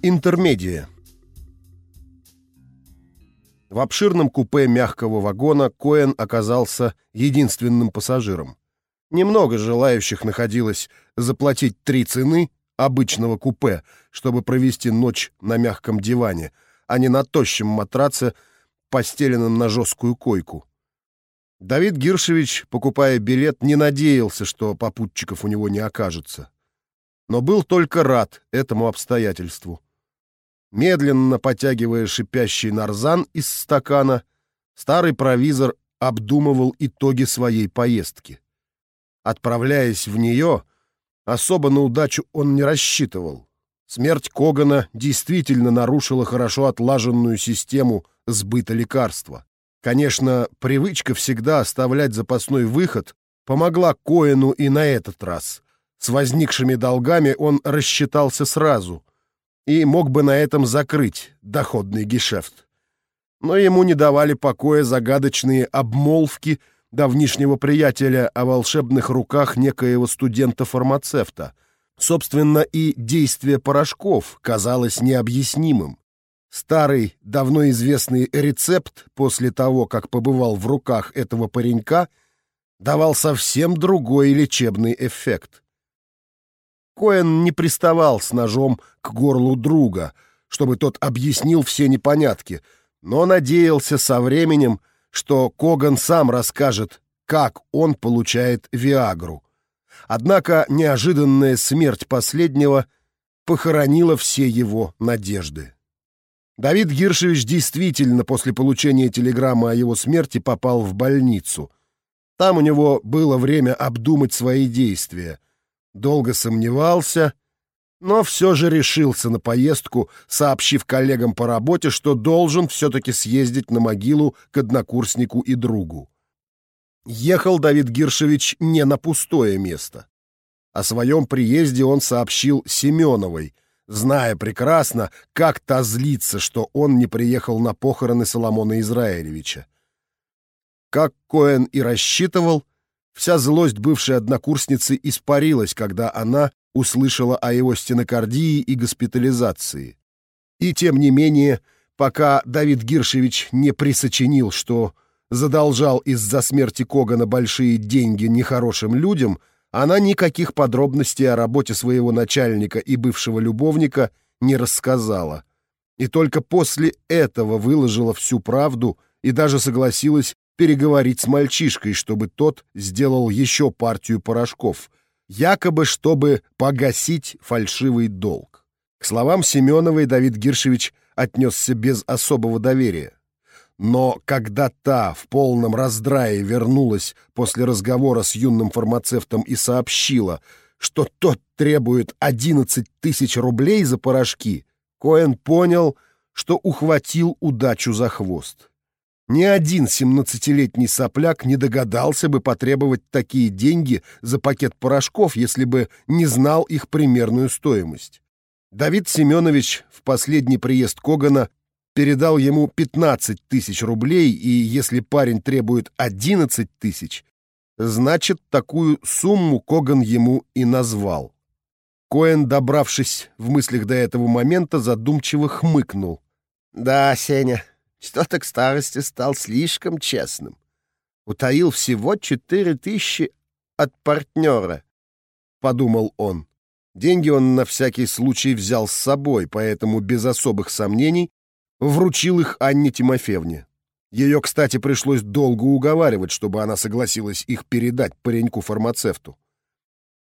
Интермедия. В обширном купе мягкого вагона Коэн оказался единственным пассажиром. Немного желающих находилось заплатить три цены обычного купе, чтобы провести ночь на мягком диване, а не на тощем матраце, постеленном на жесткую койку. Давид Гиршевич, покупая билет, не надеялся, что попутчиков у него не окажется. Но был только рад этому обстоятельству. Медленно потягивая шипящий нарзан из стакана, старый провизор обдумывал итоги своей поездки. Отправляясь в нее, особо на удачу он не рассчитывал. Смерть Когана действительно нарушила хорошо отлаженную систему сбыта лекарства. Конечно, привычка всегда оставлять запасной выход помогла Коэну и на этот раз. С возникшими долгами он рассчитался сразу, и мог бы на этом закрыть доходный гешефт. Но ему не давали покоя загадочные обмолвки давнишнего приятеля о волшебных руках некоего студента-фармацевта. Собственно, и действие порошков казалось необъяснимым. Старый, давно известный рецепт после того, как побывал в руках этого паренька, давал совсем другой лечебный эффект. Коэн не приставал с ножом к горлу друга, чтобы тот объяснил все непонятки, но надеялся со временем, что Коган сам расскажет, как он получает Виагру. Однако неожиданная смерть последнего похоронила все его надежды. Давид Гиршевич действительно после получения телеграммы о его смерти попал в больницу. Там у него было время обдумать свои действия — долго сомневался, но все же решился на поездку, сообщив коллегам по работе, что должен все-таки съездить на могилу к однокурснику и другу. Ехал Давид Гиршевич не на пустое место. О своем приезде он сообщил Семеновой, зная прекрасно, как та злится, что он не приехал на похороны Соломона Израилевича. Как Коэн и рассчитывал, Вся злость бывшей однокурсницы испарилась, когда она услышала о его стенокардии и госпитализации. И тем не менее, пока Давид Гиршевич не присочинил, что задолжал из-за смерти Когана большие деньги нехорошим людям, она никаких подробностей о работе своего начальника и бывшего любовника не рассказала. И только после этого выложила всю правду и даже согласилась переговорить с мальчишкой, чтобы тот сделал еще партию порошков, якобы чтобы погасить фальшивый долг. К словам Семеновой Давид Гиршевич отнесся без особого доверия. Но когда та в полном раздрае вернулась после разговора с юным фармацевтом и сообщила, что тот требует 11 тысяч рублей за порошки, Коэн понял, что ухватил удачу за хвост. Ни один семнадцатилетний сопляк не догадался бы потребовать такие деньги за пакет порошков, если бы не знал их примерную стоимость. Давид Семенович в последний приезд Когана передал ему 15 тысяч рублей, и если парень требует 11 тысяч, значит, такую сумму Коган ему и назвал. Коэн, добравшись в мыслях до этого момента, задумчиво хмыкнул. «Да, Сеня, что-то к старости стал слишком честным. Утаил всего четыре тысячи от партнера, — подумал он. Деньги он на всякий случай взял с собой, поэтому без особых сомнений вручил их Анне Тимофеевне. Ее, кстати, пришлось долго уговаривать, чтобы она согласилась их передать пареньку-фармацевту.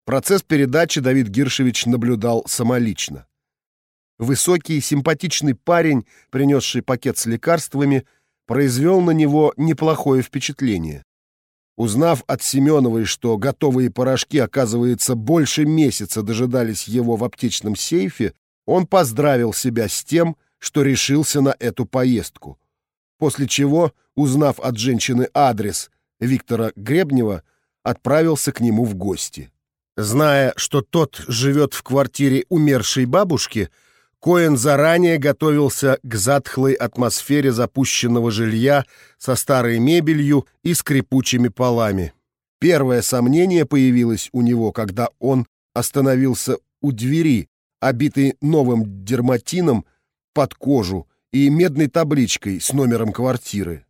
Процесс передачи Давид Гиршевич наблюдал самолично. Высокий, симпатичный парень, принесший пакет с лекарствами, произвел на него неплохое впечатление. Узнав от Семеновой, что готовые порошки, оказывается, больше месяца дожидались его в аптечном сейфе, он поздравил себя с тем, что решился на эту поездку. После чего, узнав от женщины адрес Виктора Гребнева, отправился к нему в гости. Зная, что тот живет в квартире умершей бабушки, Коэн заранее готовился к затхлой атмосфере запущенного жилья со старой мебелью и скрипучими полами. Первое сомнение появилось у него, когда он остановился у двери, обитый новым дерматином под кожу и медной табличкой с номером квартиры.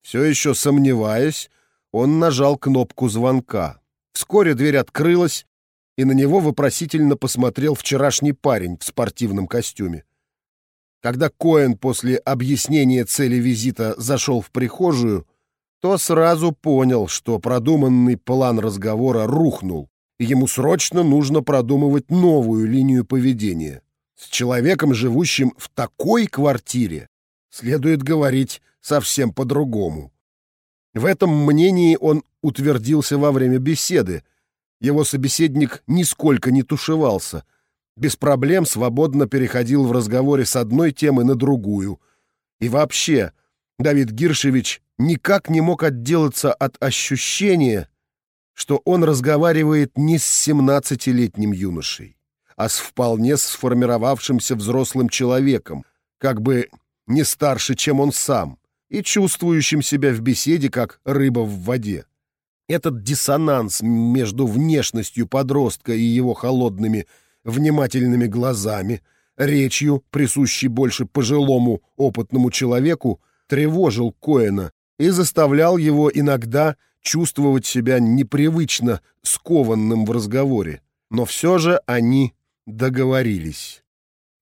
Все еще сомневаясь, он нажал кнопку звонка. Вскоре дверь открылась, и на него вопросительно посмотрел вчерашний парень в спортивном костюме. Когда Коэн после объяснения цели визита зашел в прихожую, то сразу понял, что продуманный план разговора рухнул, и ему срочно нужно продумывать новую линию поведения. С человеком, живущим в такой квартире, следует говорить совсем по-другому. В этом мнении он утвердился во время беседы. Его собеседник нисколько не тушевался, без проблем свободно переходил в разговоре с одной темы на другую. И вообще, Давид Гиршевич никак не мог отделаться от ощущения, что он разговаривает не с семнадцатилетним юношей, а с вполне сформировавшимся взрослым человеком, как бы не старше, чем он сам, и чувствующим себя в беседе, как рыба в воде. Этот диссонанс между внешностью подростка и его холодными внимательными глазами, речью, присущей больше пожилому опытному человеку, тревожил Коэна и заставлял его иногда чувствовать себя непривычно скованным в разговоре. Но все же они договорились.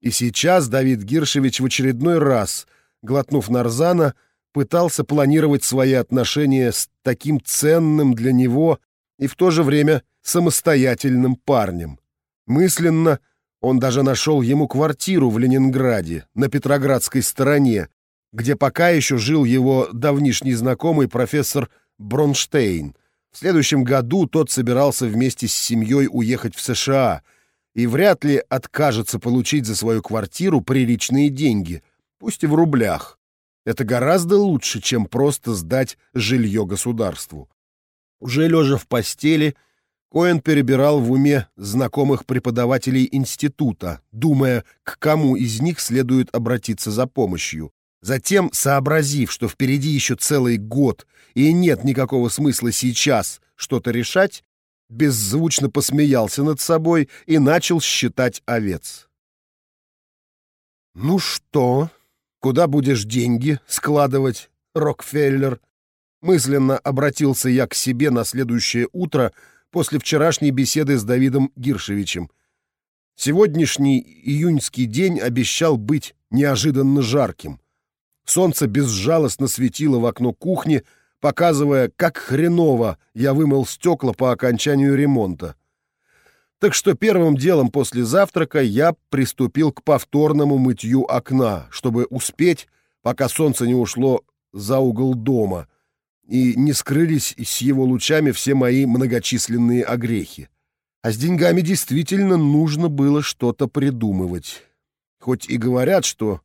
И сейчас Давид Гиршевич в очередной раз, глотнув нарзана, пытался планировать свои отношения с таким ценным для него и в то же время самостоятельным парнем. Мысленно он даже нашел ему квартиру в Ленинграде, на Петроградской стороне, где пока еще жил его давнишний знакомый профессор Бронштейн. В следующем году тот собирался вместе с семьей уехать в США и вряд ли откажется получить за свою квартиру приличные деньги, пусть и в рублях. Это гораздо лучше, чем просто сдать жилье государству. Уже лежа в постели — Коэн перебирал в уме знакомых преподавателей института, думая, к кому из них следует обратиться за помощью. Затем, сообразив, что впереди еще целый год и нет никакого смысла сейчас что-то решать, беззвучно посмеялся над собой и начал считать овец. «Ну что, куда будешь деньги складывать, Рокфеллер?» Мысленно обратился я к себе на следующее утро — после вчерашней беседы с Давидом Гиршевичем. Сегодняшний июньский день обещал быть неожиданно жарким. Солнце безжалостно светило в окно кухни, показывая, как хреново я вымыл стекла по окончанию ремонта. Так что первым делом после завтрака я приступил к повторному мытью окна, чтобы успеть, пока солнце не ушло за угол дома — и не скрылись с его лучами все мои многочисленные огрехи. А с деньгами действительно нужно было что-то придумывать. Хоть и говорят, что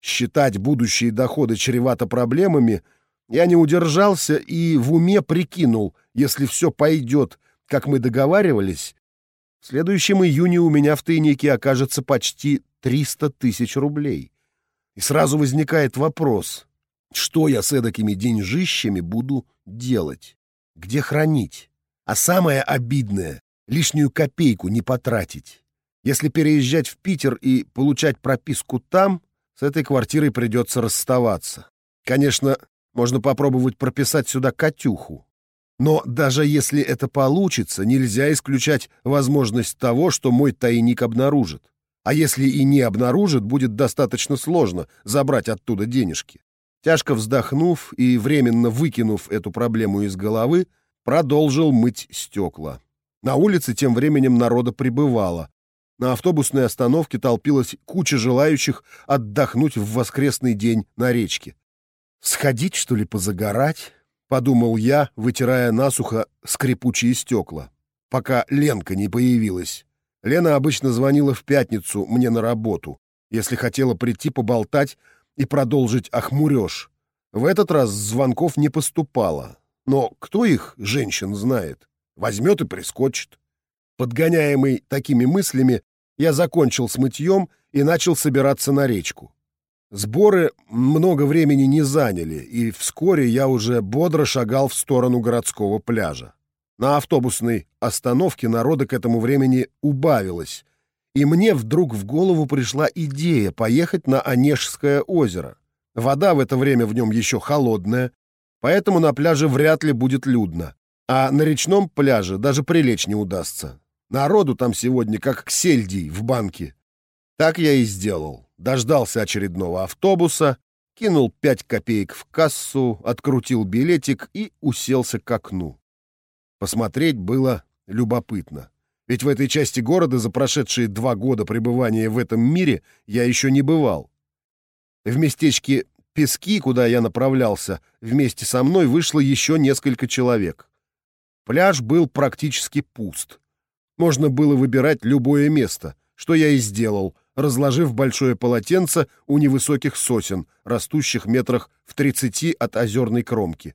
считать будущие доходы чревато проблемами, я не удержался и в уме прикинул, если все пойдет, как мы договаривались, в следующем июне у меня в тайнике окажется почти 300 тысяч рублей. И сразу возникает вопрос, что я с эдакими деньжищами буду делать? Где хранить? А самое обидное — лишнюю копейку не потратить. Если переезжать в Питер и получать прописку там, с этой квартирой придется расставаться. Конечно, можно попробовать прописать сюда Катюху. Но даже если это получится, нельзя исключать возможность того, что мой тайник обнаружит. А если и не обнаружит, будет достаточно сложно забрать оттуда денежки. Тяжко вздохнув и временно выкинув эту проблему из головы, продолжил мыть стекла. На улице тем временем народа прибывало. На автобусной остановке толпилась куча желающих отдохнуть в воскресный день на речке. «Сходить, что ли, позагорать?» — подумал я, вытирая насухо скрипучие стекла, пока Ленка не появилась. Лена обычно звонила в пятницу мне на работу, если хотела прийти поболтать и продолжить охмурёж. В этот раз звонков не поступало. Но кто их, женщин, знает? Возьмет и прискочит. Подгоняемый такими мыслями, я закончил с мытьем и начал собираться на речку. Сборы много времени не заняли, и вскоре я уже бодро шагал в сторону городского пляжа. На автобусной остановке народа к этому времени убавилось, И мне вдруг в голову пришла идея поехать на Онежское озеро. Вода в это время в нем еще холодная, поэтому на пляже вряд ли будет людно. А на речном пляже даже прилечь не удастся. Народу там сегодня как к сельдей в банке. Так я и сделал. Дождался очередного автобуса, кинул пять копеек в кассу, открутил билетик и уселся к окну. Посмотреть было любопытно. Ведь в этой части города за прошедшие два года пребывания в этом мире я еще не бывал. В местечке Пески, куда я направлялся, вместе со мной вышло еще несколько человек. Пляж был практически пуст. Можно было выбирать любое место, что я и сделал, разложив большое полотенце у невысоких сосен, растущих метрах в 30 от озерной кромки.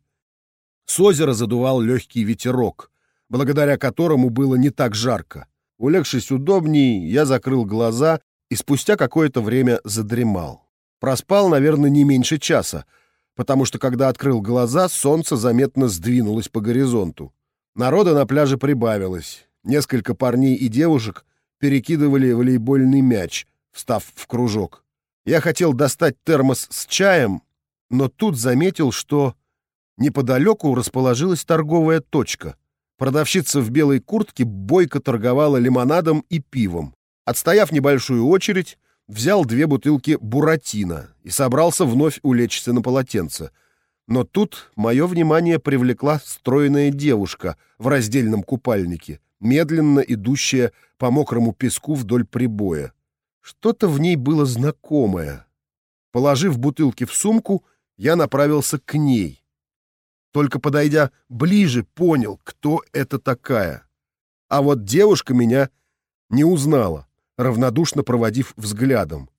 С озера задувал легкий ветерок, благодаря которому было не так жарко. Улегшись удобней, я закрыл глаза и спустя какое-то время задремал. Проспал, наверное, не меньше часа, потому что, когда открыл глаза, солнце заметно сдвинулось по горизонту. Народа на пляже прибавилось. Несколько парней и девушек перекидывали волейбольный мяч, встав в кружок. Я хотел достать термос с чаем, но тут заметил, что неподалеку расположилась торговая точка. Продавщица в белой куртке бойко торговала лимонадом и пивом. Отстояв небольшую очередь, взял две бутылки буратино и собрался вновь улечься на полотенце. Но тут мое внимание привлекла стройная девушка в раздельном купальнике, медленно идущая по мокрому песку вдоль прибоя. Что-то в ней было знакомое. Положив бутылки в сумку, я направился к ней. Только подойдя ближе, понял, кто это такая. А вот девушка меня не узнала, равнодушно проводив взглядом.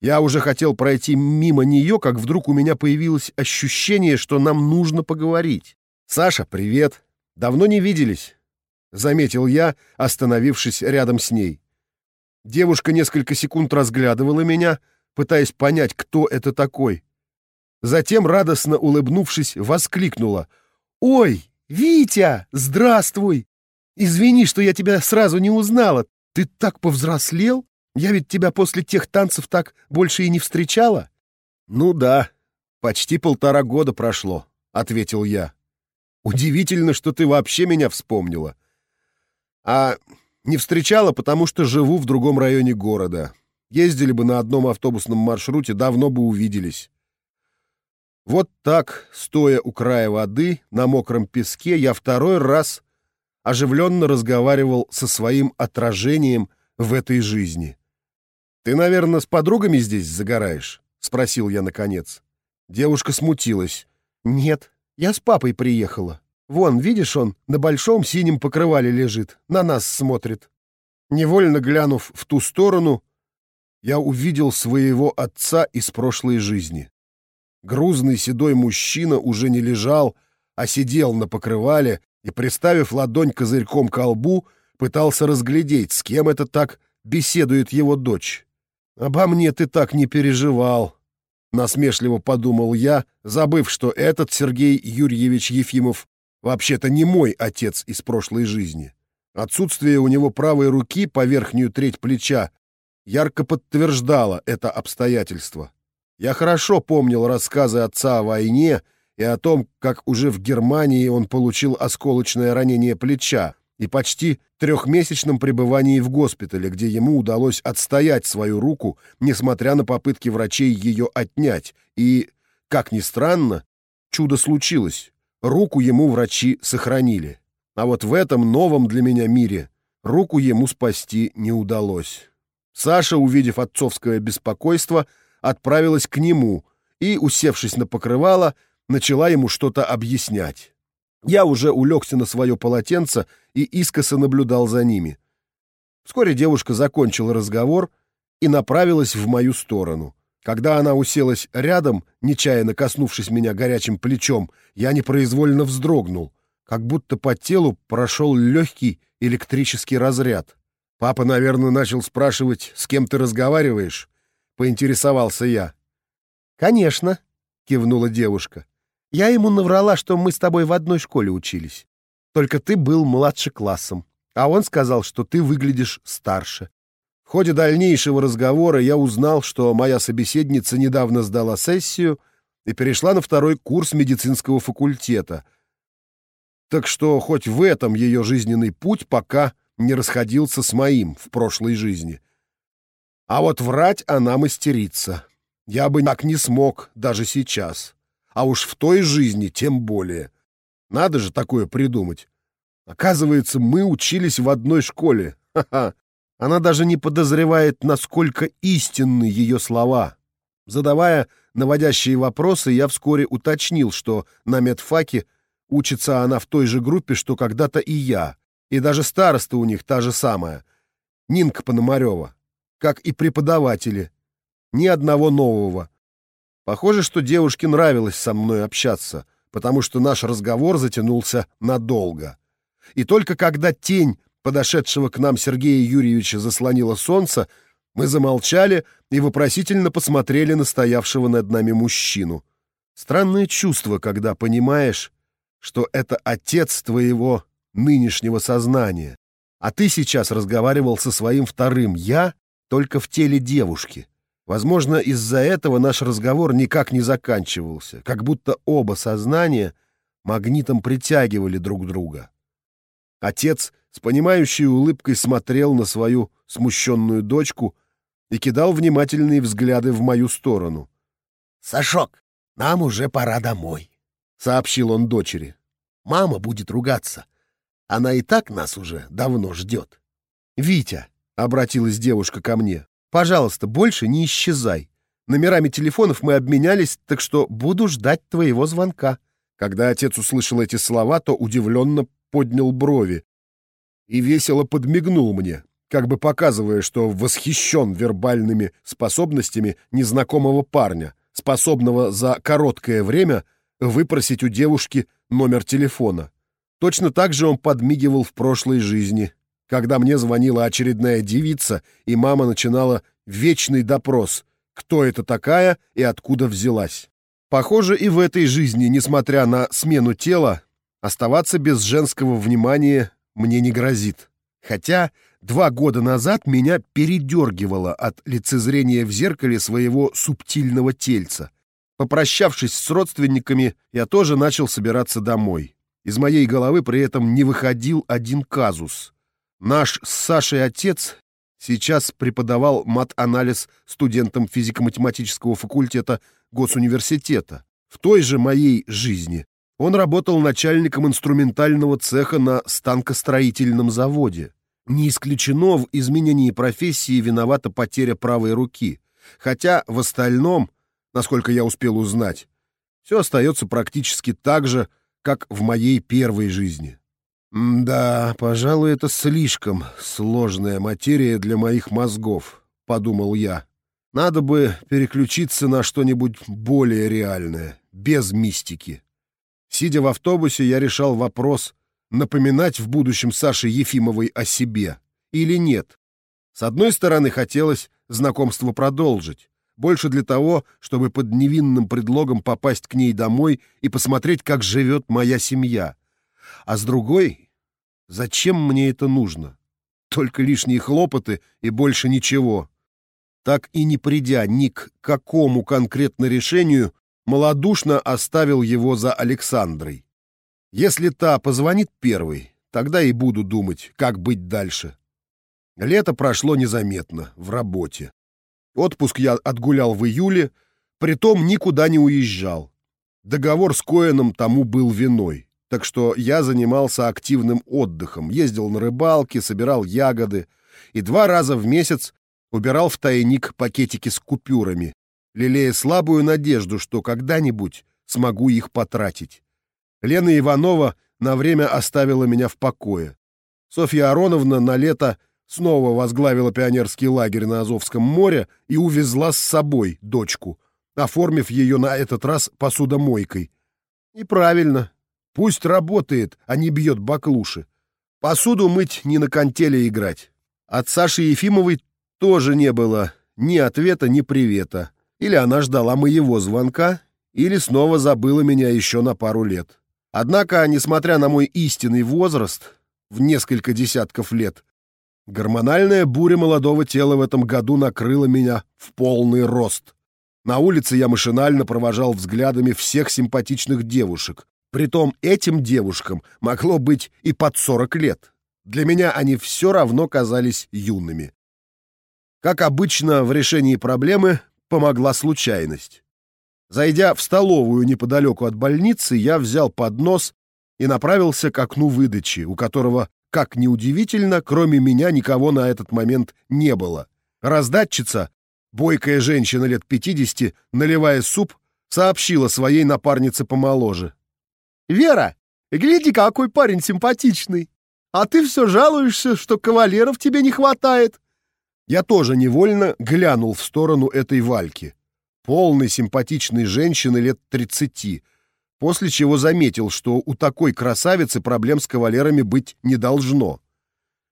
Я уже хотел пройти мимо нее, как вдруг у меня появилось ощущение, что нам нужно поговорить. «Саша, привет! Давно не виделись!» — заметил я, остановившись рядом с ней. Девушка несколько секунд разглядывала меня, пытаясь понять, кто это такой. Затем, радостно улыбнувшись, воскликнула. «Ой, Витя, здравствуй! Извини, что я тебя сразу не узнала. Ты так повзрослел? Я ведь тебя после тех танцев так больше и не встречала?» «Ну да, почти полтора года прошло», — ответил я. «Удивительно, что ты вообще меня вспомнила. А не встречала, потому что живу в другом районе города. Ездили бы на одном автобусном маршруте, давно бы увиделись. Вот так, стоя у края воды, на мокром песке, я второй раз оживленно разговаривал со своим отражением в этой жизни. «Ты, наверное, с подругами здесь загораешь?» — спросил я наконец. Девушка смутилась. «Нет, я с папой приехала». Вон, видишь, он на большом синем покрывале лежит, на нас смотрит. Невольно глянув в ту сторону, я увидел своего отца из прошлой жизни. Грузный седой мужчина уже не лежал, а сидел на покрывале и, приставив ладонь козырьком к лбу, пытался разглядеть, с кем это так беседует его дочь. «Обо мне ты так не переживал», — насмешливо подумал я, забыв, что этот Сергей Юрьевич Ефимов вообще-то не мой отец из прошлой жизни. Отсутствие у него правой руки по верхнюю треть плеча ярко подтверждало это обстоятельство. Я хорошо помнил рассказы отца о войне и о том, как уже в Германии он получил осколочное ранение плеча и почти трехмесячном пребывании в госпитале, где ему удалось отстоять свою руку, несмотря на попытки врачей ее отнять. И, как ни странно, чудо случилось. Руку ему врачи сохранили. А вот в этом новом для меня мире руку ему спасти не удалось. Саша, увидев отцовское беспокойство, отправилась к нему и, усевшись на покрывало, начала ему что-то объяснять. Я уже улегся на свое полотенце и искоса наблюдал за ними. Вскоре девушка закончила разговор и направилась в мою сторону. Когда она уселась рядом, нечаянно коснувшись меня горячим плечом, я непроизвольно вздрогнул, как будто по телу прошел легкий электрический разряд. Папа, наверное, начал спрашивать, с кем ты разговариваешь? Поинтересовался я. «Конечно», — кивнула девушка. «Я ему наврала, что мы с тобой в одной школе учились. Только ты был младше классом, а он сказал, что ты выглядишь старше. Ходе дальнейшего разговора я узнал, что моя собеседница недавно сдала сессию и перешла на второй курс медицинского факультета. Так что хоть в этом ее жизненный путь пока не расходился с моим в прошлой жизни. А вот врать она мастерица. Я бы так не смог даже сейчас. А уж в той жизни тем более. Надо же такое придумать. Оказывается, мы учились в одной школе. Ха-ха. Она даже не подозревает, насколько истинны ее слова. Задавая наводящие вопросы, я вскоре уточнил, что на медфаке учится она в той же группе, что когда-то и я. И даже староста у них та же самая. Нинка Пономарева. Как и преподаватели. Ни одного нового. Похоже, что девушке нравилось со мной общаться, потому что наш разговор затянулся надолго. И только когда тень подошедшего к нам Сергея Юрьевича заслонила солнце, мы замолчали и вопросительно посмотрели на стоявшего над нами мужчину. Странное чувство, когда понимаешь, что это отец твоего нынешнего сознания, а ты сейчас разговаривал со своим вторым «я» только в теле девушки. Возможно, из-за этого наш разговор никак не заканчивался, как будто оба сознания магнитом притягивали друг друга. Отец с понимающей улыбкой смотрел на свою смущенную дочку и кидал внимательные взгляды в мою сторону. «Сашок, нам уже пора домой», — сообщил он дочери. «Мама будет ругаться. Она и так нас уже давно ждет». «Витя», — обратилась девушка ко мне, — «пожалуйста, больше не исчезай. Номерами телефонов мы обменялись, так что буду ждать твоего звонка». Когда отец услышал эти слова, то удивленно поднял брови и весело подмигнул мне, как бы показывая, что восхищен вербальными способностями незнакомого парня, способного за короткое время выпросить у девушки номер телефона. Точно так же он подмигивал в прошлой жизни, когда мне звонила очередная девица, и мама начинала вечный допрос, кто это такая и откуда взялась. Похоже, и в этой жизни, несмотря на смену тела, Оставаться без женского внимания мне не грозит. Хотя два года назад меня передергивало от лицезрения в зеркале своего субтильного тельца. Попрощавшись с родственниками, я тоже начал собираться домой. Из моей головы при этом не выходил один казус. Наш с Сашей отец сейчас преподавал мат-анализ студентам физико-математического факультета Госуниверситета. В той же моей жизни он работал начальником инструментального цеха на станкостроительном заводе. Не исключено, в изменении профессии виновата потеря правой руки. Хотя в остальном, насколько я успел узнать, все остается практически так же, как в моей первой жизни. «Да, пожалуй, это слишком сложная материя для моих мозгов», — подумал я. «Надо бы переключиться на что-нибудь более реальное, без мистики». Сидя в автобусе, я решал вопрос, напоминать в будущем Саше Ефимовой о себе или нет. С одной стороны, хотелось знакомство продолжить, больше для того, чтобы под невинным предлогом попасть к ней домой и посмотреть, как живет моя семья. А с другой, зачем мне это нужно? Только лишние хлопоты и больше ничего. Так и не придя ни к какому конкретно решению, малодушно оставил его за Александрой. Если та позвонит первой, тогда и буду думать, как быть дальше. Лето прошло незаметно, в работе. Отпуск я отгулял в июле, притом никуда не уезжал. Договор с Коэном тому был виной, так что я занимался активным отдыхом, ездил на рыбалки, собирал ягоды и два раза в месяц убирал в тайник пакетики с купюрами, лелея слабую надежду, что когда-нибудь смогу их потратить. Лена Иванова на время оставила меня в покое. Софья Ароновна на лето снова возглавила пионерский лагерь на Азовском море и увезла с собой дочку, оформив ее на этот раз посудомойкой. И правильно. Пусть работает, а не бьет баклуши. Посуду мыть, не на кантеле играть. От Саши Ефимовой тоже не было ни ответа, ни привета. Или она ждала моего звонка, или снова забыла меня еще на пару лет. Однако, несмотря на мой истинный возраст, в несколько десятков лет, Гормональная буря молодого тела в этом году накрыла меня в полный рост. На улице я машинально провожал взглядами всех симпатичных девушек. Притом этим девушкам могло быть и под 40 лет. Для меня они все равно казались юными. Как обычно, в решении проблемы помогла случайность. Зайдя в столовую неподалеку от больницы, я взял поднос и направился к окну выдачи, у которого, как ни удивительно, кроме меня никого на этот момент не было. Раздатчица, бойкая женщина лет 50, наливая суп, сообщила своей напарнице помоложе. «Вера, гляди, какой парень симпатичный! А ты все жалуешься, что кавалеров тебе не хватает!» Я тоже невольно глянул в сторону этой Вальки. Полной симпатичной женщины лет тридцати, после чего заметил, что у такой красавицы проблем с кавалерами быть не должно.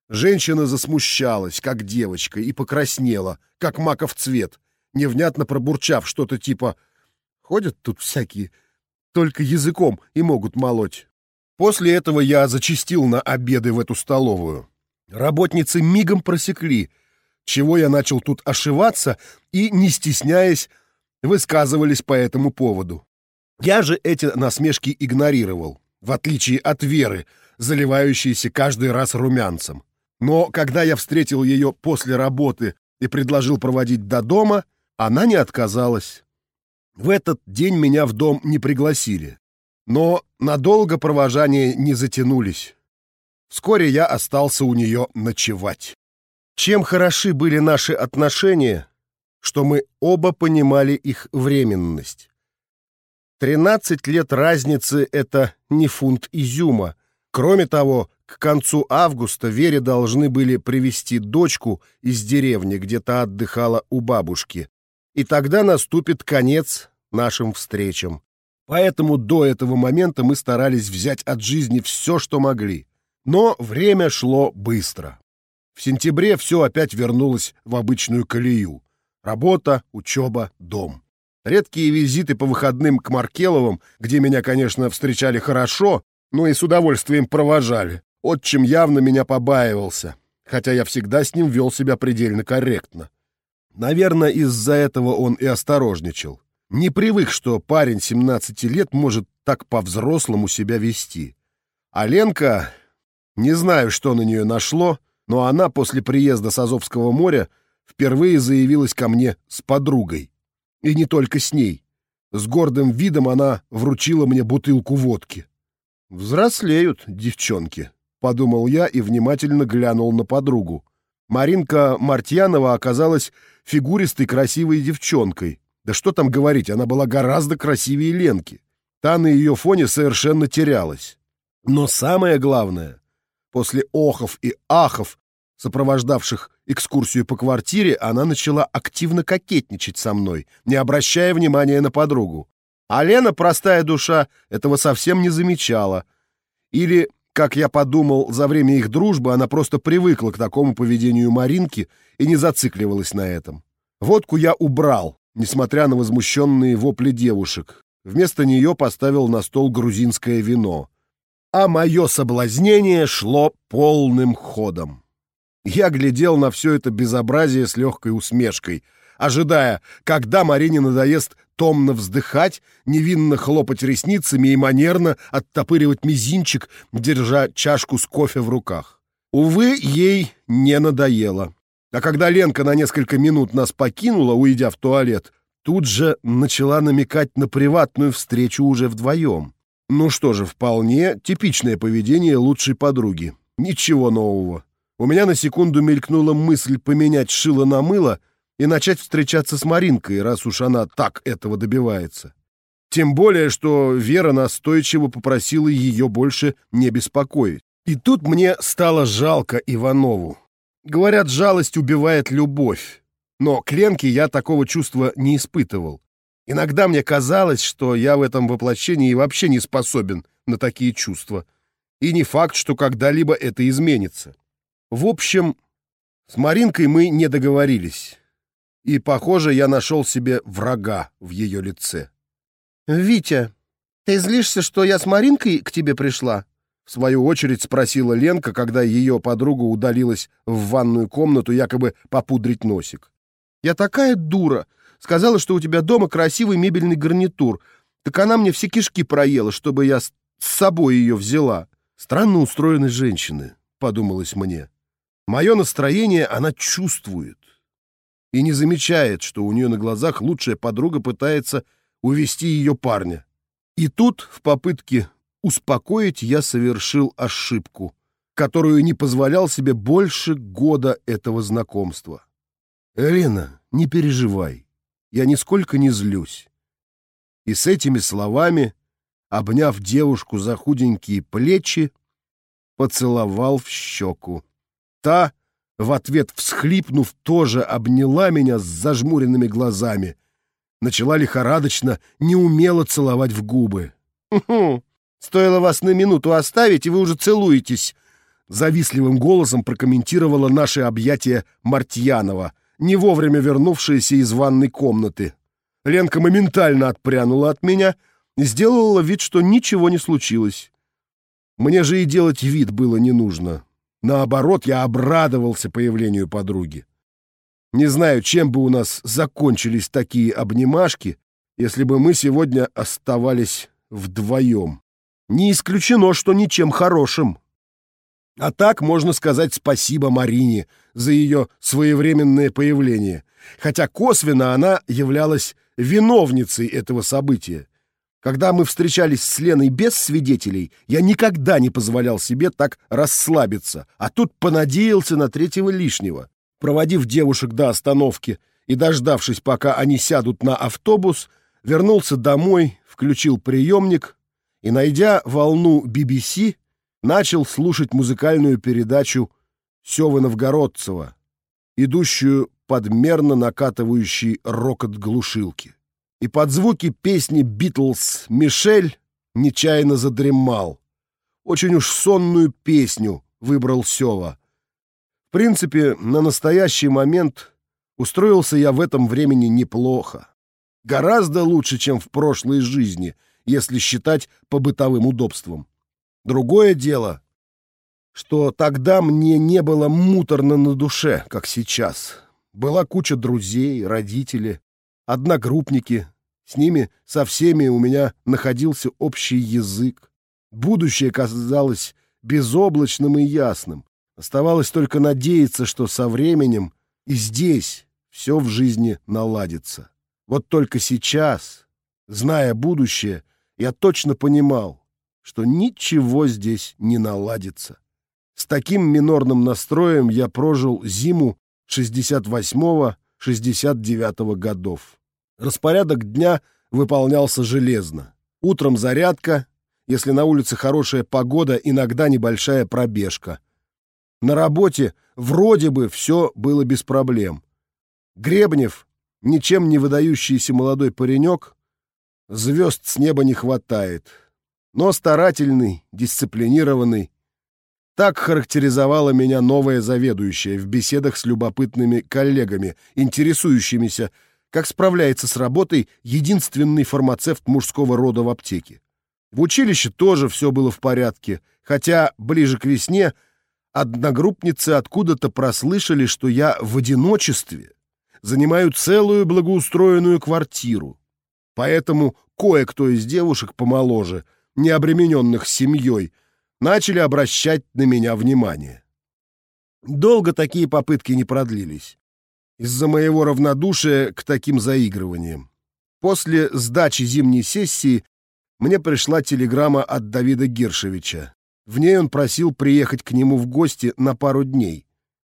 Женщина засмущалась, как девочка, и покраснела, как маков цвет, невнятно пробурчав что-то типа «Ходят тут всякие, только языком и могут молоть». После этого я зачистил на обеды в эту столовую. Работницы мигом просекли — чего я начал тут ошиваться и, не стесняясь, высказывались по этому поводу. Я же эти насмешки игнорировал, в отличие от Веры, заливающейся каждый раз румянцем. Но когда я встретил ее после работы и предложил проводить до дома, она не отказалась. В этот день меня в дом не пригласили. Но надолго провожания не затянулись. Вскоре я остался у нее ночевать. Чем хороши были наши отношения, что мы оба понимали их временность. Тринадцать лет разницы — это не фунт изюма. Кроме того, к концу августа Вере должны были привести дочку из деревни, где та отдыхала у бабушки. И тогда наступит конец нашим встречам. Поэтому до этого момента мы старались взять от жизни все, что могли. Но время шло быстро. В сентябре все опять вернулось в обычную колею. Работа, учеба, дом. Редкие визиты по выходным к Маркеловым, где меня, конечно, встречали хорошо, но и с удовольствием провожали. Отчим явно меня побаивался, хотя я всегда с ним вел себя предельно корректно. Наверное, из-за этого он и осторожничал. Не привык, что парень 17 лет может так по-взрослому себя вести. А Ленка... Не знаю, что на нее нашло, но она после приезда с Азовского моря впервые заявилась ко мне с подругой. И не только с ней. С гордым видом она вручила мне бутылку водки. «Взрослеют девчонки», — подумал я и внимательно глянул на подругу. Маринка Мартьянова оказалась фигуристой красивой девчонкой. Да что там говорить, она была гораздо красивее Ленки. Та на ее фоне совершенно терялась. Но самое главное, После охов и ахов, сопровождавших экскурсию по квартире, она начала активно кокетничать со мной, не обращая внимания на подругу. А Лена, простая душа, этого совсем не замечала. Или, как я подумал, за время их дружбы она просто привыкла к такому поведению Маринки и не зацикливалась на этом. Водку я убрал, несмотря на возмущенные вопли девушек. Вместо нее поставил на стол грузинское вино а мое соблазнение шло полным ходом. Я глядел на все это безобразие с легкой усмешкой, ожидая, когда Марине надоест томно вздыхать, невинно хлопать ресницами и манерно оттопыривать мизинчик, держа чашку с кофе в руках. Увы, ей не надоело. А когда Ленка на несколько минут нас покинула, уйдя в туалет, тут же начала намекать на приватную встречу уже вдвоем. Ну что же, вполне типичное поведение лучшей подруги. Ничего нового. У меня на секунду мелькнула мысль поменять шило на мыло и начать встречаться с Маринкой, раз уж она так этого добивается. Тем более, что Вера настойчиво попросила ее больше не беспокоить. И тут мне стало жалко Иванову. Говорят, жалость убивает любовь. Но к Ленке я такого чувства не испытывал. Иногда мне казалось, что я в этом воплощении вообще не способен на такие чувства. И не факт, что когда-либо это изменится. В общем, с Маринкой мы не договорились. И, похоже, я нашел себе врага в ее лице. «Витя, ты злишься, что я с Маринкой к тебе пришла?» В свою очередь спросила Ленка, когда ее подруга удалилась в ванную комнату якобы попудрить носик. «Я такая дура! Сказала, что у тебя дома красивый мебельный гарнитур. Так она мне все кишки проела, чтобы я с собой ее взяла». «Странно устроены женщины», — подумалось мне. «Мое настроение она чувствует и не замечает, что у нее на глазах лучшая подруга пытается увести ее парня. И тут, в попытке успокоить, я совершил ошибку, которую не позволял себе больше года этого знакомства. «Элена, не переживай, я нисколько не злюсь». И с этими словами, обняв девушку за худенькие плечи, поцеловал в щеку. Та, в ответ всхлипнув, тоже обняла меня с зажмуренными глазами. Начала лихорадочно, неумело целовать в губы. «Угу, стоило вас на минуту оставить, и вы уже целуетесь», завистливым голосом прокомментировала наши объятия Мартьянова, не вовремя вернувшаяся из ванной комнаты. Ленка моментально отпрянула от меня и сделала вид, что ничего не случилось. Мне же и делать вид было не нужно. Наоборот, я обрадовался появлению подруги. Не знаю, чем бы у нас закончились такие обнимашки, если бы мы сегодня оставались вдвоем. Не исключено, что ничем хорошим. А так можно сказать спасибо Марине за ее своевременное появление, хотя косвенно она являлась виновницей этого события. Когда мы встречались с Леной без свидетелей, я никогда не позволял себе так расслабиться, а тут понадеялся на третьего лишнего. Проводив девушек до остановки и дождавшись, пока они сядут на автобус, вернулся домой, включил приемник и, найдя волну BBC, начал слушать музыкальную передачу Сёвы Новгородцева, идущую подмерно накатывающий рокот глушилки и под звуки песни «Битлз» Мишель нечаянно задремал. Очень уж сонную песню выбрал Сева. В принципе, на настоящий момент устроился я в этом времени неплохо. Гораздо лучше, чем в прошлой жизни, если считать по бытовым удобствам. Другое дело, что тогда мне не было муторно на душе, как сейчас. Была куча друзей, родители, одногруппники. С ними со всеми у меня находился общий язык. Будущее казалось безоблачным и ясным. Оставалось только надеяться, что со временем и здесь все в жизни наладится. Вот только сейчас, зная будущее, я точно понимал, что ничего здесь не наладится. С таким минорным настроем я прожил зиму 68-69 годов. Распорядок дня выполнялся железно. Утром зарядка, если на улице хорошая погода, иногда небольшая пробежка. На работе вроде бы все было без проблем. Гребнев, ничем не выдающийся молодой паренек, звезд с неба не хватает, но старательный, дисциплинированный. Так характеризовала меня новая заведующая в беседах с любопытными коллегами, интересующимися, как справляется с работой единственный фармацевт мужского рода в аптеке. В училище тоже все было в порядке, хотя ближе к весне одногруппницы откуда-то прослышали, что я в одиночестве занимаю целую благоустроенную квартиру. Поэтому кое-кто из девушек помоложе, не обремененных семьей, начали обращать на меня внимание. Долго такие попытки не продлились из-за моего равнодушия к таким заигрываниям. После сдачи зимней сессии мне пришла телеграмма от Давида Гершевича. В ней он просил приехать к нему в гости на пару дней.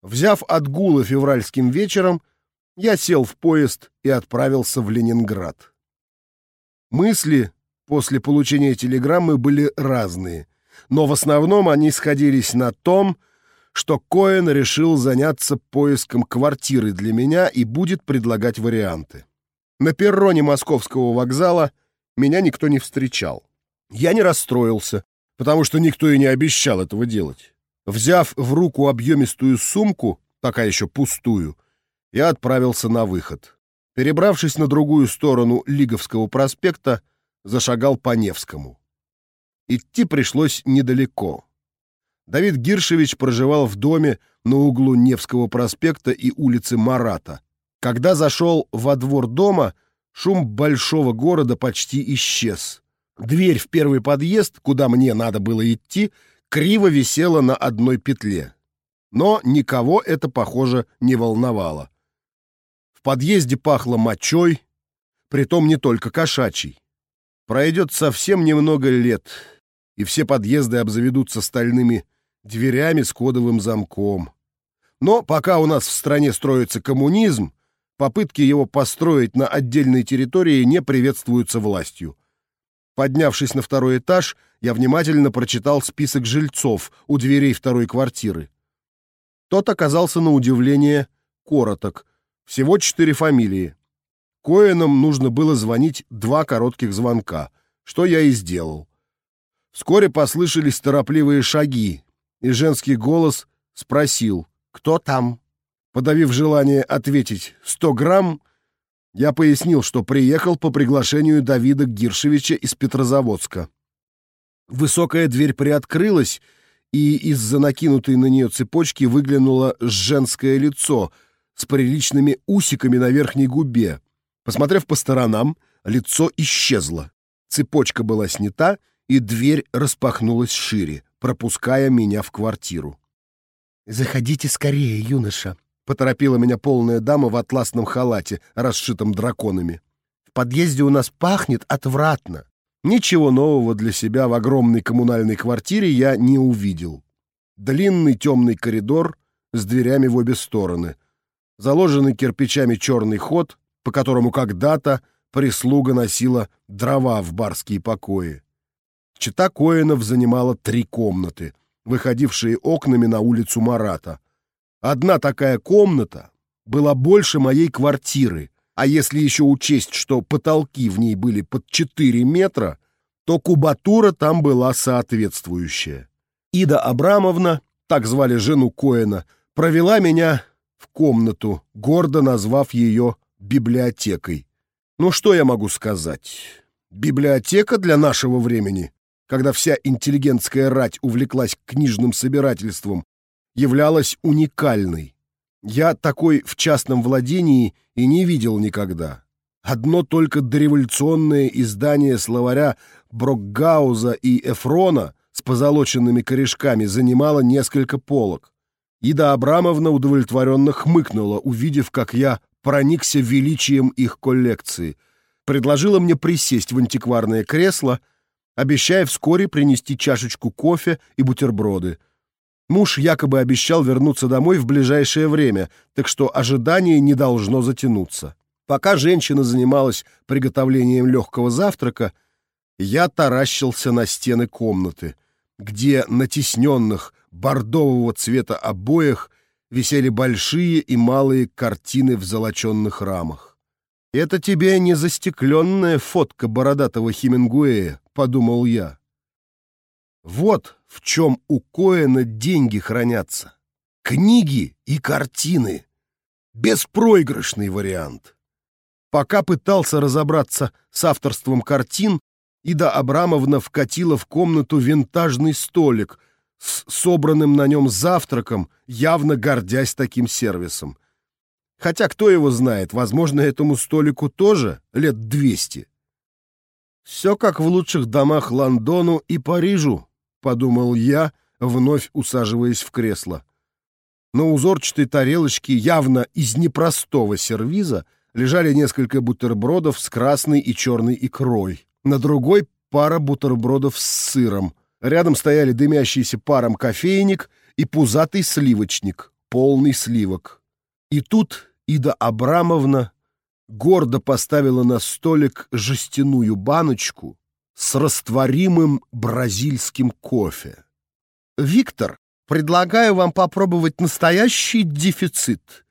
Взяв отгулы февральским вечером, я сел в поезд и отправился в Ленинград. Мысли после получения телеграммы были разные, но в основном они сходились на том, что Коэн решил заняться поиском квартиры для меня и будет предлагать варианты. На перроне московского вокзала меня никто не встречал. Я не расстроился, потому что никто и не обещал этого делать. Взяв в руку объемистую сумку, пока еще пустую, я отправился на выход. Перебравшись на другую сторону Лиговского проспекта, зашагал по Невскому. Идти пришлось недалеко. Давид Гиршевич проживал в доме на углу Невского проспекта и улицы Марата. Когда зашел во двор дома, шум большого города почти исчез. Дверь в первый подъезд, куда мне надо было идти, криво висела на одной петле. Но никого это, похоже, не волновало. В подъезде пахло мочой, притом не только кошачий. Пройдет совсем немного лет, и все подъезды обзаведутся стальными дверями с кодовым замком. Но пока у нас в стране строится коммунизм, попытки его построить на отдельной территории не приветствуются властью. Поднявшись на второй этаж, я внимательно прочитал список жильцов у дверей второй квартиры. Тот оказался на удивление короток. Всего четыре фамилии. Коэнам нужно было звонить два коротких звонка, что я и сделал. Вскоре послышались торопливые шаги, и женский голос спросил «Кто там?». Подавив желание ответить «Сто грамм», я пояснил, что приехал по приглашению Давида Гиршевича из Петрозаводска. Высокая дверь приоткрылась, и из-за накинутой на нее цепочки выглянуло женское лицо с приличными усиками на верхней губе. Посмотрев по сторонам, лицо исчезло. Цепочка была снята, и дверь распахнулась шире, пропуская меня в квартиру. «Заходите скорее, юноша», — поторопила меня полная дама в атласном халате, расшитом драконами. «В подъезде у нас пахнет отвратно». Ничего нового для себя в огромной коммунальной квартире я не увидел. Длинный темный коридор с дверями в обе стороны. Заложенный кирпичами черный ход, по которому когда-то прислуга носила дрова в барские покои. Чита Коинов занимала три комнаты, выходившие окнами на улицу Марата. Одна такая комната была больше моей квартиры, а если еще учесть, что потолки в ней были под 4 метра, то кубатура там была соответствующая. Ида Абрамовна, так звали жену Коэна, провела меня в комнату, гордо назвав ее библиотекой. Ну что я могу сказать? Библиотека для нашего времени, когда вся интеллигентская рать увлеклась книжным собирательством, являлась уникальной. Я такой в частном владении и не видел никогда. Одно только дореволюционное издание словаря Брокгауза и Эфрона с позолоченными корешками занимало несколько полок. Ида Абрамовна удовлетворенно хмыкнула, увидев, как я проникся величием их коллекции. Предложила мне присесть в антикварное кресло, обещая вскоре принести чашечку кофе и бутерброды. Муж якобы обещал вернуться домой в ближайшее время, так что ожидание не должно затянуться. Пока женщина занималась приготовлением легкого завтрака, я таращился на стены комнаты, где на тесненных бордового цвета обоях висели большие и малые картины в золоченных рамах. «Это тебе не застекленная фотка бородатого Хемингуэя», — подумал я. Вот в чем у Коэна деньги хранятся. Книги и картины. Беспроигрышный вариант. Пока пытался разобраться с авторством картин, Ида Абрамовна вкатила в комнату винтажный столик с собранным на нем завтраком, явно гордясь таким сервисом. Хотя кто его знает, возможно, этому столику тоже лет двести. Все как в лучших домах Лондону и Парижу, подумал я, вновь усаживаясь в кресло. На узорчатой тарелочке, явно из непростого сервиза, лежали несколько бутербродов с красной и черной икрой. На другой — пара бутербродов с сыром. Рядом стояли дымящийся паром кофейник и пузатый сливочник, полный сливок. И тут Ида Абрамовна гордо поставила на столик жестяную баночку с растворимым бразильским кофе. «Виктор, предлагаю вам попробовать настоящий дефицит.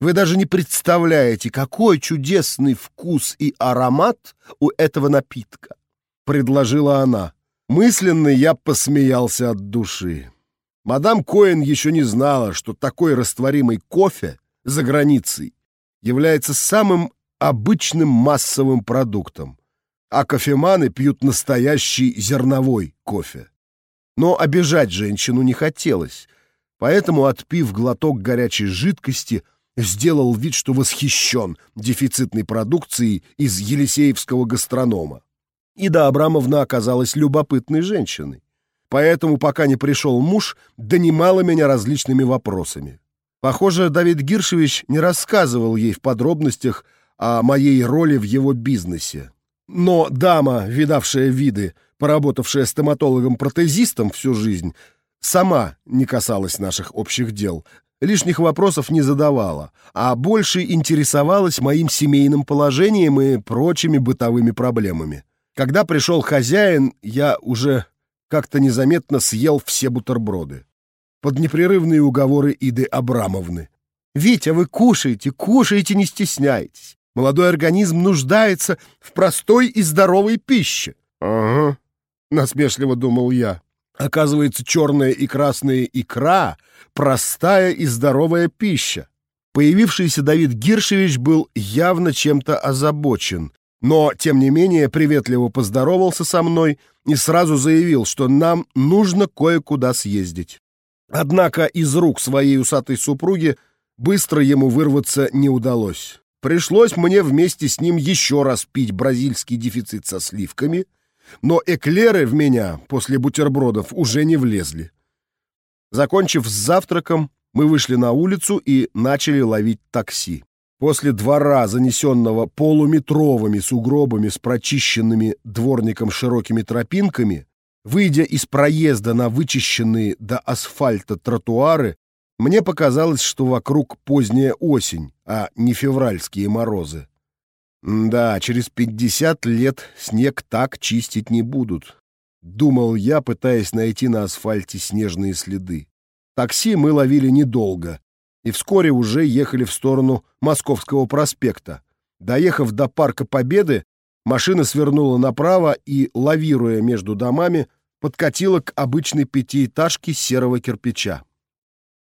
Вы даже не представляете, какой чудесный вкус и аромат у этого напитка», — предложила она. Мысленно я посмеялся от души. Мадам Коэн еще не знала, что такой растворимый кофе за границей является самым обычным массовым продуктом а кофеманы пьют настоящий зерновой кофе. Но обижать женщину не хотелось, поэтому, отпив глоток горячей жидкости, сделал вид, что восхищен дефицитной продукцией из Елисеевского гастронома. Ида Абрамовна оказалась любопытной женщиной. Поэтому, пока не пришел муж, донимала меня различными вопросами. Похоже, Давид Гиршевич не рассказывал ей в подробностях о моей роли в его бизнесе. Но дама, видавшая виды, поработавшая стоматологом-протезистом всю жизнь, сама не касалась наших общих дел, лишних вопросов не задавала, а больше интересовалась моим семейным положением и прочими бытовыми проблемами. Когда пришел хозяин, я уже как-то незаметно съел все бутерброды. Под непрерывные уговоры Иды Абрамовны. «Витя, вы кушаете, кушаете, не стесняйтесь. Молодой организм нуждается в простой и здоровой пище». «Ага», — насмешливо думал я. Оказывается, черная и красная икра — простая и здоровая пища. Появившийся Давид Гиршевич был явно чем-то озабочен, но, тем не менее, приветливо поздоровался со мной и сразу заявил, что нам нужно кое-куда съездить. Однако из рук своей усатой супруги быстро ему вырваться не удалось. Пришлось мне вместе с ним еще раз пить бразильский дефицит со сливками — но эклеры в меня после бутербродов уже не влезли. Закончив с завтраком, мы вышли на улицу и начали ловить такси. После двора, занесенного полуметровыми сугробами с прочищенными дворником широкими тропинками, выйдя из проезда на вычищенные до асфальта тротуары, мне показалось, что вокруг поздняя осень, а не февральские морозы. Да, через пятьдесят лет снег так чистить не будут. Думал я, пытаясь найти на асфальте снежные следы. Такси мы ловили недолго, и вскоре уже ехали в сторону Московского проспекта. Доехав до Парка Победы, машина свернула направо и, лавируя между домами, подкатила к обычной пятиэтажке серого кирпича.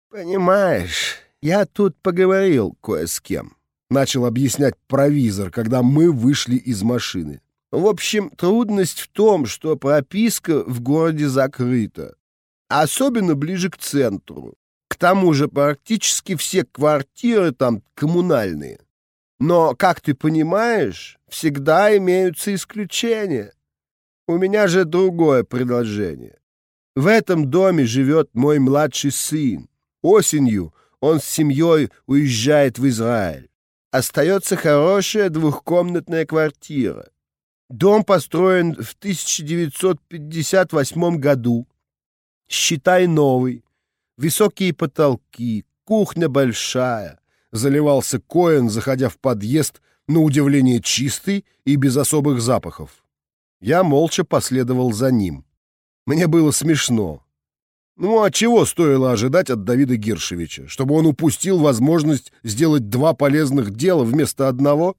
«Понимаешь, я тут поговорил кое с кем. — начал объяснять провизор, когда мы вышли из машины. «В общем, трудность в том, что прописка в городе закрыта, особенно ближе к центру. К тому же практически все квартиры там коммунальные. Но, как ты понимаешь, всегда имеются исключения. У меня же другое предложение. В этом доме живет мой младший сын. Осенью он с семьей уезжает в Израиль остается хорошая двухкомнатная квартира. Дом построен в 1958 году. Считай новый. Высокие потолки, кухня большая. Заливался Коэн, заходя в подъезд, на удивление чистый и без особых запахов. Я молча последовал за ним. Мне было смешно. Ну а чего стоило ожидать от Давида Гиршевича? Чтобы он упустил возможность сделать два полезных дела вместо одного?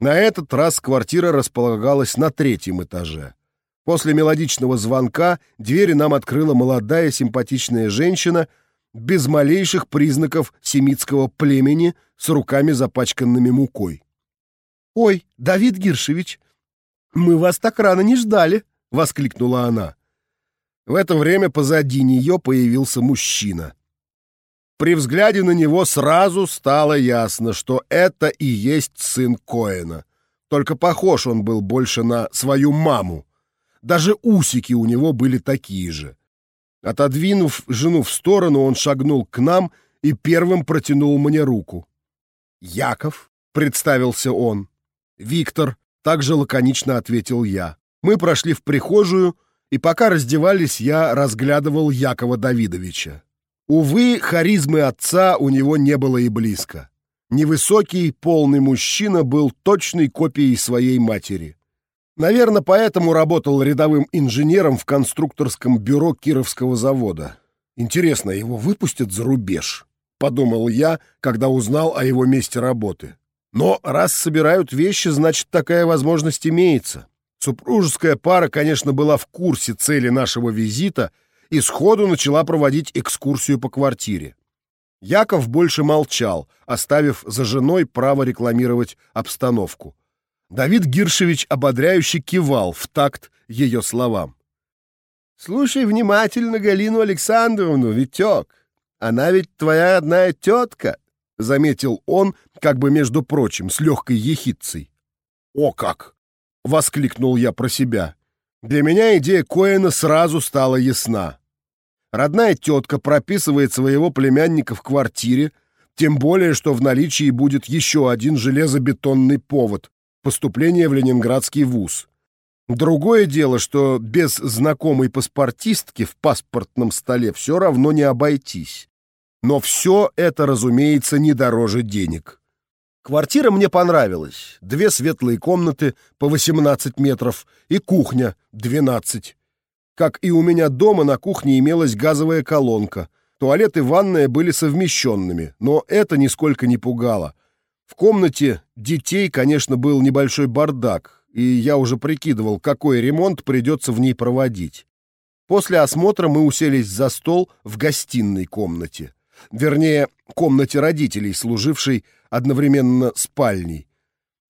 На этот раз квартира располагалась на третьем этаже. После мелодичного звонка двери нам открыла молодая симпатичная женщина без малейших признаков семитского племени с руками запачканными мукой. «Ой, Давид Гиршевич, мы вас так рано не ждали!» — воскликнула она. В это время позади нее появился мужчина. При взгляде на него сразу стало ясно, что это и есть сын Коэна. Только похож он был больше на свою маму. Даже усики у него были такие же. Отодвинув жену в сторону, он шагнул к нам и первым протянул мне руку. «Яков», — представился он. «Виктор», — также лаконично ответил я. Мы прошли в прихожую, — и пока раздевались, я разглядывал Якова Давидовича. Увы, харизмы отца у него не было и близко. Невысокий, полный мужчина был точной копией своей матери. Наверное, поэтому работал рядовым инженером в конструкторском бюро Кировского завода. Интересно, его выпустят за рубеж? Подумал я, когда узнал о его месте работы. Но раз собирают вещи, значит, такая возможность имеется. Супружеская пара, конечно, была в курсе цели нашего визита и сходу начала проводить экскурсию по квартире. Яков больше молчал, оставив за женой право рекламировать обстановку. Давид Гиршевич ободряюще кивал в такт ее словам. «Слушай внимательно Галину Александровну, Витек. Она ведь твоя одна тетка», — заметил он, как бы между прочим, с легкой ехидцей. «О как!» — воскликнул я про себя. Для меня идея Коэна сразу стала ясна. Родная тетка прописывает своего племянника в квартире, тем более, что в наличии будет еще один железобетонный повод — поступление в Ленинградский вуз. Другое дело, что без знакомой паспортистки в паспортном столе все равно не обойтись. Но все это, разумеется, не дороже денег. Квартира мне понравилась. Две светлые комнаты по 18 метров и кухня 12. Как и у меня дома, на кухне имелась газовая колонка. Туалет и ванная были совмещенными, но это нисколько не пугало. В комнате детей, конечно, был небольшой бардак, и я уже прикидывал, какой ремонт придется в ней проводить. После осмотра мы уселись за стол в гостиной комнате. Вернее, комнате родителей, служившей одновременно спальней.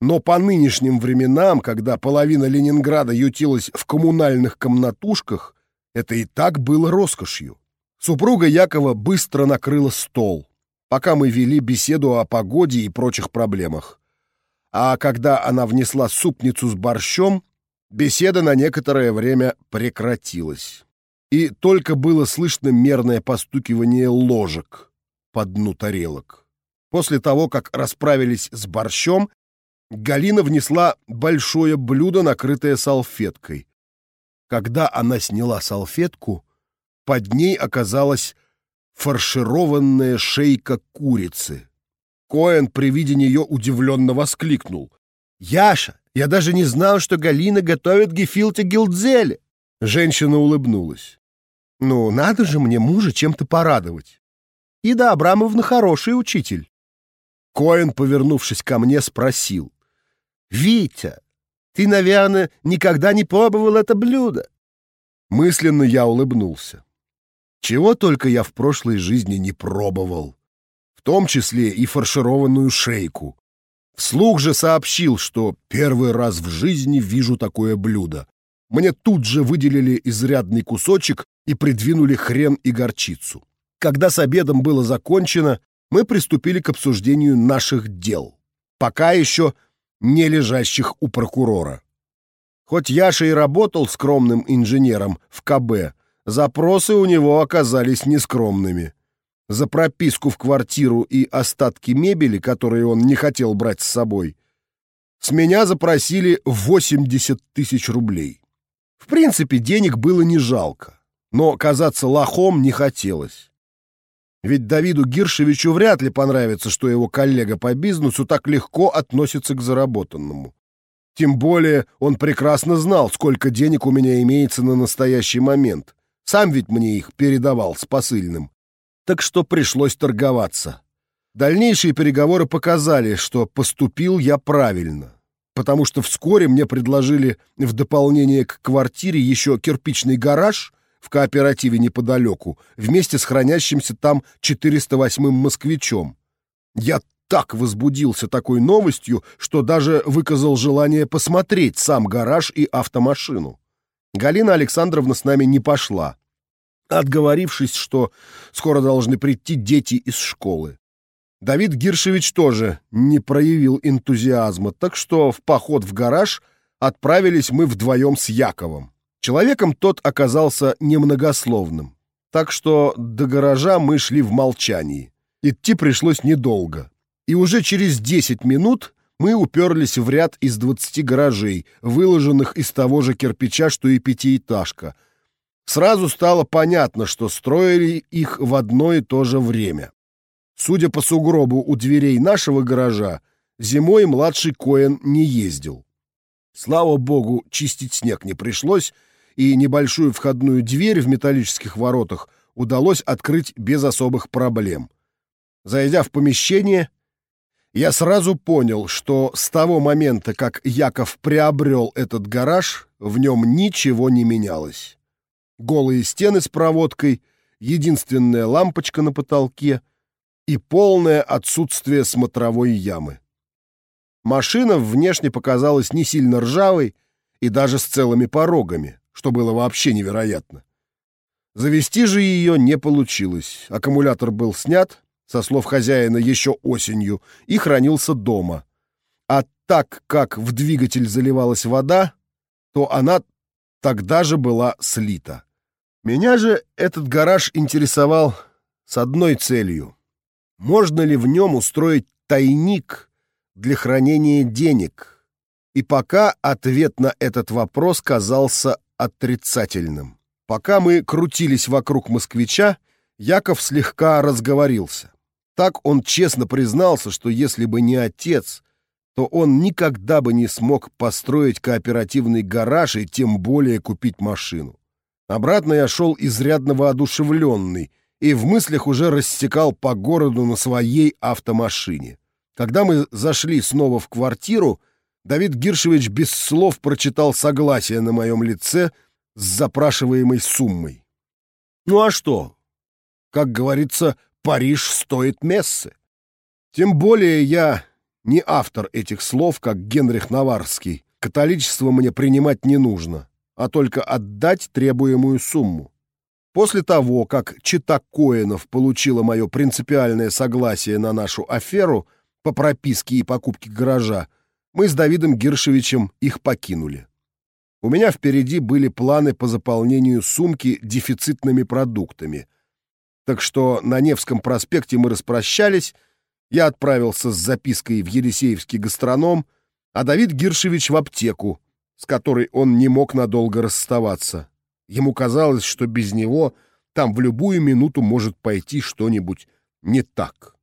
Но по нынешним временам, когда половина Ленинграда ютилась в коммунальных комнатушках, это и так было роскошью. Супруга Якова быстро накрыла стол, пока мы вели беседу о погоде и прочих проблемах. А когда она внесла супницу с борщом, беседа на некоторое время прекратилась. И только было слышно мерное постукивание ложек по дну тарелок. После того, как расправились с борщом, Галина внесла большое блюдо, накрытое салфеткой. Когда она сняла салфетку, под ней оказалась фаршированная шейка курицы. Коэн при виде нее удивленно воскликнул. «Яша, я даже не знал, что Галина готовит гефилте гилдзеле!» Женщина улыбнулась. «Ну, надо же мне мужа чем-то порадовать. Ида Абрамовна хороший учитель. Коэн, повернувшись ко мне, спросил. «Витя, ты, наверное, никогда не пробовал это блюдо?» Мысленно я улыбнулся. Чего только я в прошлой жизни не пробовал. В том числе и фаршированную шейку. Вслух же сообщил, что первый раз в жизни вижу такое блюдо. Мне тут же выделили изрядный кусочек и придвинули хрен и горчицу. Когда с обедом было закончено, мы приступили к обсуждению наших дел, пока еще не лежащих у прокурора. Хоть Яша и работал скромным инженером в КБ, запросы у него оказались нескромными. За прописку в квартиру и остатки мебели, которые он не хотел брать с собой, с меня запросили 80 тысяч рублей. В принципе, денег было не жалко, но казаться лохом не хотелось. Ведь Давиду Гиршевичу вряд ли понравится, что его коллега по бизнесу так легко относится к заработанному. Тем более он прекрасно знал, сколько денег у меня имеется на настоящий момент. Сам ведь мне их передавал с посыльным. Так что пришлось торговаться. Дальнейшие переговоры показали, что поступил я правильно, потому что вскоре мне предложили в дополнение к квартире еще кирпичный гараж — в кооперативе неподалеку, вместе с хранящимся там 408-м москвичом. Я так возбудился такой новостью, что даже выказал желание посмотреть сам гараж и автомашину. Галина Александровна с нами не пошла, отговорившись, что скоро должны прийти дети из школы. Давид Гиршевич тоже не проявил энтузиазма, так что в поход в гараж отправились мы вдвоем с Яковом. Человеком тот оказался немногословным, так что до гаража мы шли в молчании. Идти пришлось недолго. И уже через 10 минут мы уперлись в ряд из 20 гаражей, выложенных из того же кирпича, что и пятиэтажка. Сразу стало понятно, что строили их в одно и то же время. Судя по сугробу у дверей нашего гаража, зимой младший Коэн не ездил. Слава богу, чистить снег не пришлось, и небольшую входную дверь в металлических воротах удалось открыть без особых проблем. Зайдя в помещение, я сразу понял, что с того момента, как Яков приобрел этот гараж, в нем ничего не менялось. Голые стены с проводкой, единственная лампочка на потолке и полное отсутствие смотровой ямы. Машина внешне показалась не сильно ржавой и даже с целыми порогами, что было вообще невероятно. Завести же ее не получилось. Аккумулятор был снят, со слов хозяина, еще осенью, и хранился дома. А так как в двигатель заливалась вода, то она тогда же была слита. Меня же этот гараж интересовал с одной целью. Можно ли в нем устроить тайник для хранения денег? И пока ответ на этот вопрос казался отрицательным. Пока мы крутились вокруг москвича, Яков слегка разговорился. Так он честно признался, что если бы не отец, то он никогда бы не смог построить кооперативный гараж и тем более купить машину. Обратно я шел изрядно воодушевленный и в мыслях уже рассекал по городу на своей автомашине. Когда мы зашли снова в квартиру, Давид Гиршевич без слов прочитал согласие на моем лице с запрашиваемой суммой. Ну а что? Как говорится, Париж стоит мессы. Тем более я не автор этих слов, как Генрих Наварский. Католичество мне принимать не нужно а только отдать требуемую сумму. После того, как чита Коинов получила мое принципиальное согласие на нашу аферу по прописке и покупке гаража, мы с Давидом Гиршевичем их покинули. У меня впереди были планы по заполнению сумки дефицитными продуктами. Так что на Невском проспекте мы распрощались, я отправился с запиской в Елисеевский гастроном, а Давид Гиршевич в аптеку, с которой он не мог надолго расставаться. Ему казалось, что без него там в любую минуту может пойти что-нибудь не так.